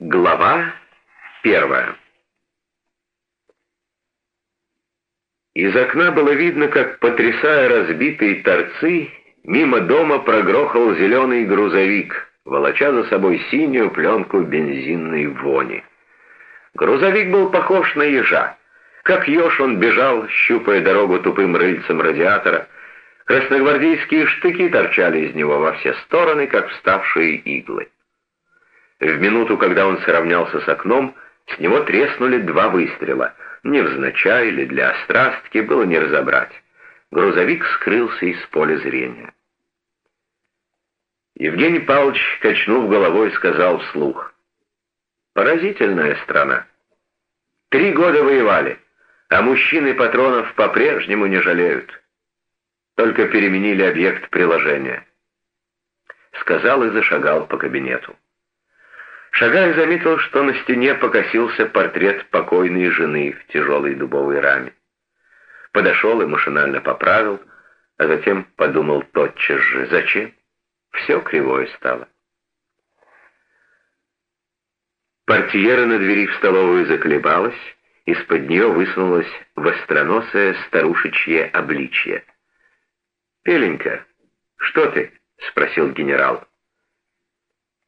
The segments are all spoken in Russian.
Глава первая Из окна было видно, как, потрясая разбитые торцы, мимо дома прогрохал зеленый грузовик, волоча за собой синюю пленку бензинной вони. Грузовик был похож на ежа. Как еж он бежал, щупая дорогу тупым рыльцем радиатора. Красногвардейские штыки торчали из него во все стороны, как вставшие иглы. В минуту, когда он сравнялся с окном, с него треснули два выстрела. Невзначай или для острастки было не разобрать. Грузовик скрылся из поля зрения. Евгений Павлович, качнув головой, сказал вслух. «Поразительная страна. Три года воевали, а мужчины патронов по-прежнему не жалеют. Только переменили объект приложения». Сказал и зашагал по кабинету. Шагая заметил, что на стене покосился портрет покойной жены в тяжелой дубовой раме. Подошел и машинально поправил, а затем подумал тотчас же, зачем? Все кривое стало. Портьера на двери в столовую заколебалась, из-под нее высунулось востроносое старушечье обличье. «Пеленька, что ты?» — спросил генерал.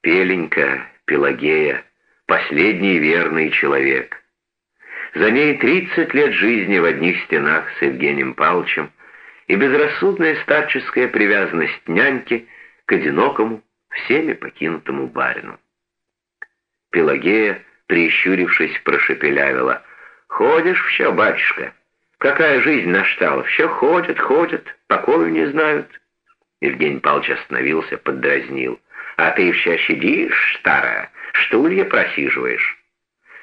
Пеленька Пелагея, последний верный человек. За ней 30 лет жизни в одних стенах с Евгением Павловичем и безрассудная старческая привязанность няньки к одинокому, всеми покинутому барину. Пелагея, прищурившись, прошепелявила. «Ходишь все, батюшка? Какая жизнь наштала? Все ходят, ходят, покою не знают». Евгений Павлович остановился, поддразнил. «А ты все сидишь, старая, стулья просиживаешь».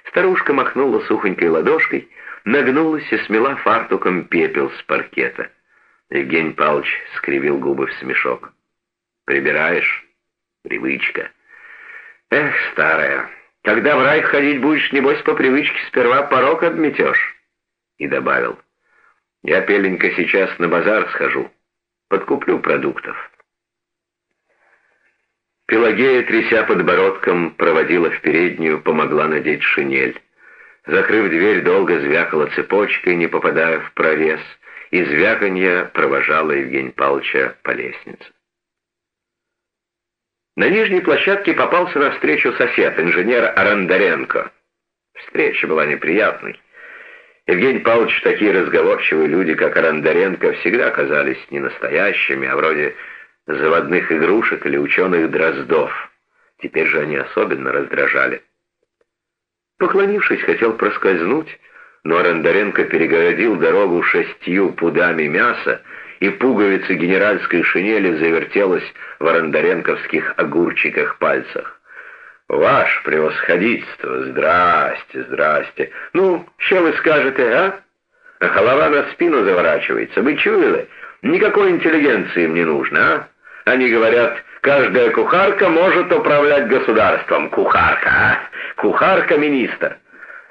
Старушка махнула сухонькой ладошкой, нагнулась и смела фартуком пепел с паркета. Евгений Павлович скривил губы в смешок. «Прибираешь? Привычка». «Эх, старая, когда в рай ходить будешь, небось, по привычке сперва порог обметешь». И добавил. «Я, Пеленька, сейчас на базар схожу, подкуплю продуктов». Пелагея, тряся подбородком, проводила в переднюю, помогла надеть шинель. Закрыв дверь, долго звякала цепочкой, не попадая в прорез, и звяканье провожала Евгения Павловича по лестнице. На нижней площадке попался навстречу сосед, инженер Арандаренко. Встреча была неприятной. Евгений Павлович, такие разговорчивые люди, как Арандаренко, всегда казались не настоящими, а вроде заводных игрушек или ученых дроздов. Теперь же они особенно раздражали. Поклонившись, хотел проскользнуть, но Арендаренко перегородил дорогу шестью пудами мяса, и пуговица генеральской шинели завертелась в арендаренковских огурчиках пальцах. «Ваше превосходительство! Здрасте, здрасте! Ну, что вы скажете, а? а голова на спину заворачивается. Вы чуяли? Никакой интеллигенции им не нужно, а? Они говорят, каждая кухарка может управлять государством. Кухарка, а? Кухарка-министр.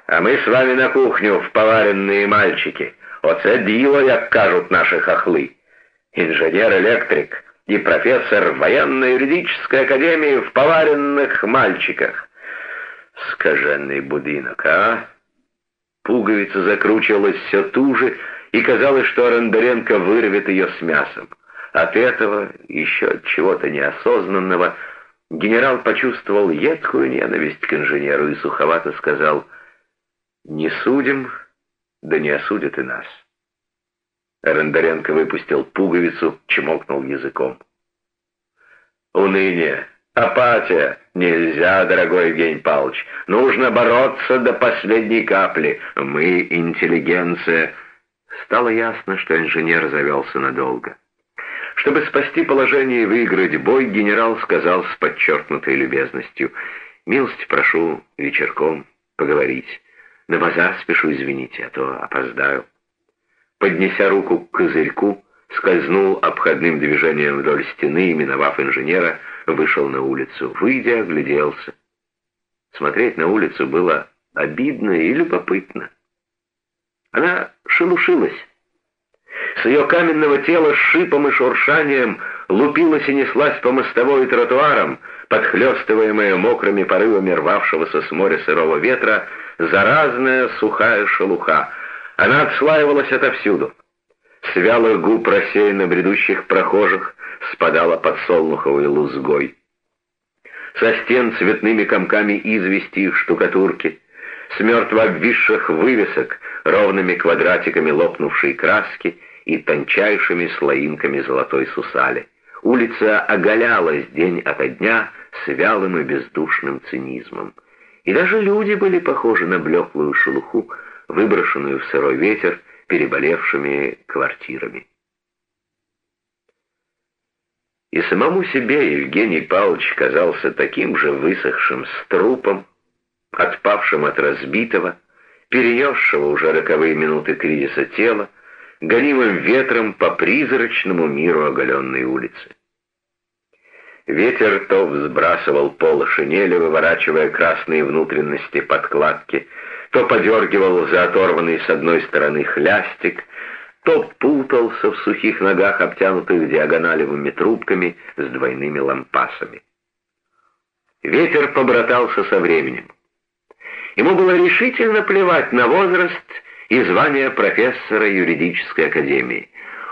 А мы с вами на кухню в поваренные мальчики. Оце діло, як кажуть наши хохлы. Инженер-электрик и профессор военно-юридической академии в поваренных мальчиках. Скаженный будинок, а? Пуговица закручивалась все туже, и казалось, что Арендаренко вырвет ее с мясом. От этого, еще от чего-то неосознанного, генерал почувствовал едкую ненависть к инженеру и суховато сказал «Не судим, да не осудят и нас». Рендаренко выпустил пуговицу, чмокнул языком. «Уныние, апатия! Нельзя, дорогой Евгений Павлович! Нужно бороться до последней капли! Мы интеллигенция!» Стало ясно, что инженер завелся надолго. Чтобы спасти положение и выиграть бой, генерал сказал с подчеркнутой любезностью, «Милость прошу вечерком поговорить. На базар спешу, извините, а то опоздаю». Поднеся руку к козырьку, скользнул обходным движением вдоль стены и, миновав инженера, вышел на улицу. Выйдя, огляделся. Смотреть на улицу было обидно и любопытно. Она шелушилась. С ее каменного тела с шипом и шуршанием лупилась и неслась по мостовой и тротуарам, подхлестываемая мокрыми порывами рвавшегося с моря сырого ветра, заразная сухая шелуха. Она отслаивалась отовсюду. С вялых губ рассеянно бредущих прохожих спадала подсолнуховой лузгой. Со стен цветными комками извести и штукатурки, с мертво обвисших вывесок, ровными квадратиками лопнувшей краски и тончайшими слоинками золотой сусали. Улица оголялась день ото дня с вялым и бездушным цинизмом. И даже люди были похожи на блеклую шелуху, выброшенную в сырой ветер переболевшими квартирами. И самому себе Евгений Павлович казался таким же высохшим струпом, отпавшим от разбитого, перенесшего уже роковые минуты кризиса тела, гонимым ветром по призрачному миру оголенной улицы. Ветер то взбрасывал пол шинели, выворачивая красные внутренности подкладки, то подергивал за оторванный с одной стороны хлястик, то путался в сухих ногах, обтянутых диагоналевыми трубками с двойными лампасами. Ветер побратался со временем. Ему было решительно плевать на возраст и звание профессора юридической академии.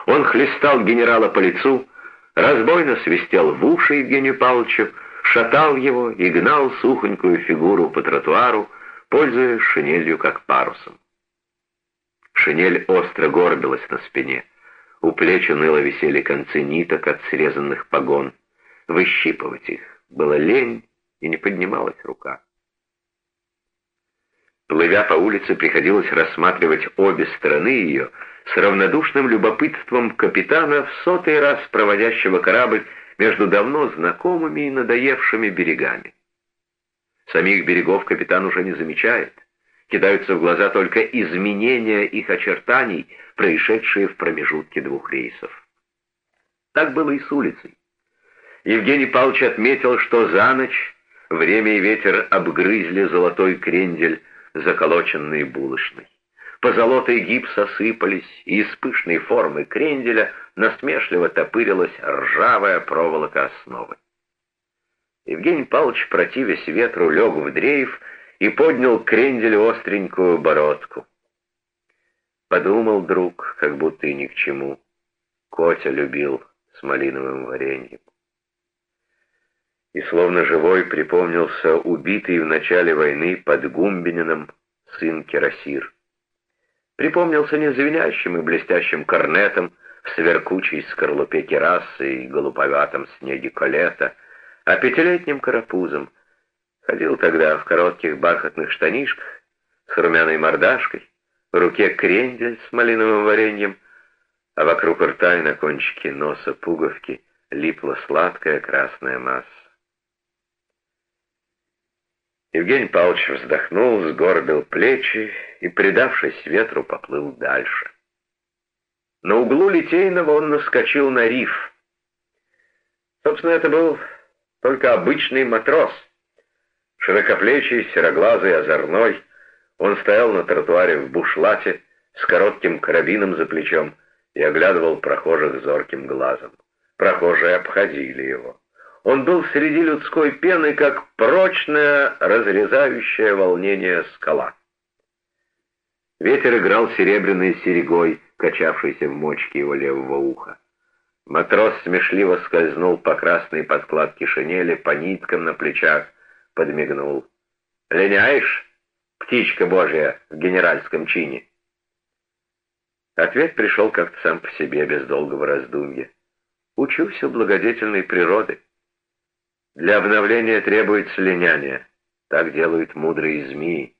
Он хлестал генерала по лицу, разбойно свистел в уши Евгению Павловичу, шатал его и гнал сухонькую фигуру по тротуару, пользуясь шинелью как парусом. Шинель остро горбилась на спине. У плеч уныло висели концы ниток от срезанных погон. Выщипывать их было лень, и не поднималась рука. Плывя по улице, приходилось рассматривать обе стороны ее с равнодушным любопытством капитана в сотый раз проводящего корабль между давно знакомыми и надоевшими берегами. Самих берегов капитан уже не замечает. Кидаются в глаза только изменения их очертаний, происшедшие в промежутке двух рейсов. Так было и с улицей. Евгений Павлович отметил, что за ночь время и ветер обгрызли золотой крендель, заколоченный булочной. Позолотой гипс осыпались, и из пышной формы кренделя насмешливо топырилась ржавая проволока основы. Евгений Павлович, противясь ветру, лег в дрейф и поднял к кренделю остренькую бородку. Подумал друг, как будто и ни к чему. Котя любил с малиновым вареньем. И словно живой припомнился убитый в начале войны под Гумбинином сын Кирасир. Припомнился незвенящим и блестящим корнетом в сверкучей скорлупе керасы и голуповатом снеге колета — а пятилетним карапузом. Ходил тогда в коротких бархатных штанишках с румяной мордашкой, в руке крендель с малиновым вареньем, а вокруг рта и на кончике носа пуговки липла сладкая красная масса. Евгений Павлович вздохнул, сгорбил плечи и, предавшись ветру, поплыл дальше. На углу Литейного он наскочил на риф. Собственно, это был только обычный матрос. Широкоплечий, сероглазый, озорной, он стоял на тротуаре в бушлате с коротким карабином за плечом и оглядывал прохожих зорким глазом. Прохожие обходили его. Он был среди людской пены, как прочная, разрезающая волнение скала. Ветер играл серебряной серегой, качавшейся в мочке его левого уха. Матрос смешливо скользнул по красной подкладке шинели, по ниткам на плечах, подмигнул. «Линяешь, птичка божья в генеральском чине?» Ответ пришел как-то сам по себе, без долгого раздумья. «Учусь у благодетельной природы. Для обновления требуется линяние. Так делают мудрые змеи».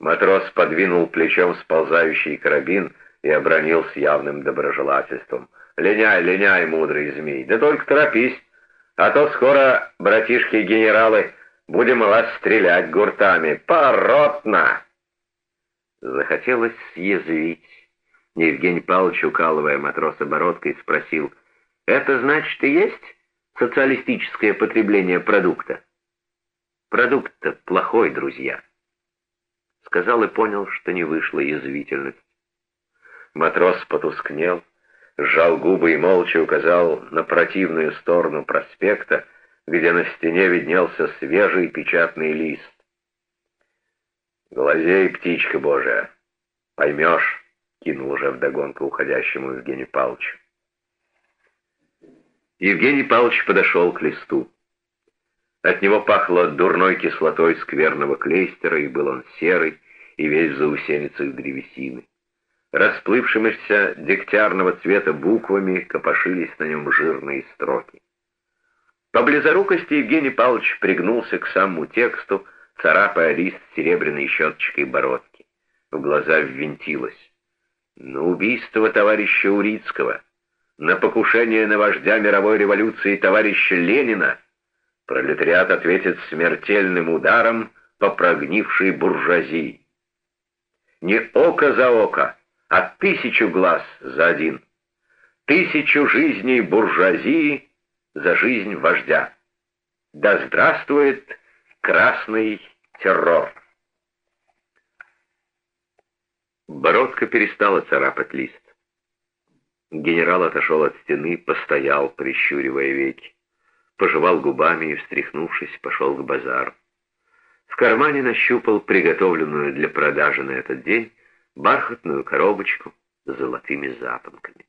Матрос подвинул плечом сползающий карабин и обронил с явным доброжелательством — Линяй, линяй, мудрый змей, да только торопись, а то скоро, братишки-генералы, будем вас стрелять гуртами. Поротно!» Захотелось съязвить. Евгений Павлович, укалывая матроса бородкой, спросил, «Это значит и есть социалистическое потребление продукта?» «Продукт-то плохой, друзья», — сказал и понял, что не вышла язвительность. Матрос потускнел, сжал губы и молча указал на противную сторону проспекта, где на стене виднелся свежий печатный лист. «Глазей, птичка божия, поймешь», — кинул уже вдогонку уходящему Евгению Павловичу. Евгений Павлович подошел к листу. От него пахло дурной кислотой скверного клейстера, и был он серый, и весь в заусеницах древесины. Расплывшимися дегтярного цвета буквами копошились на нем жирные строки. По близорукости Евгений Павлович пригнулся к самому тексту, царапая лист серебряной щеточкой бородки. В глаза ввинтилось. На убийство товарища Урицкого, на покушение на вождя мировой революции товарища Ленина пролетариат ответит смертельным ударом по прогнившей буржуазии. Не око за око, а тысячу глаз за один. Тысячу жизней буржуазии за жизнь вождя. Да здравствует красный террор! Бородка перестала царапать лист. Генерал отошел от стены, постоял, прищуривая веки. Пожевал губами и, встряхнувшись, пошел к базару. В кармане нащупал приготовленную для продажи на этот день бархатную коробочку с золотыми запонками.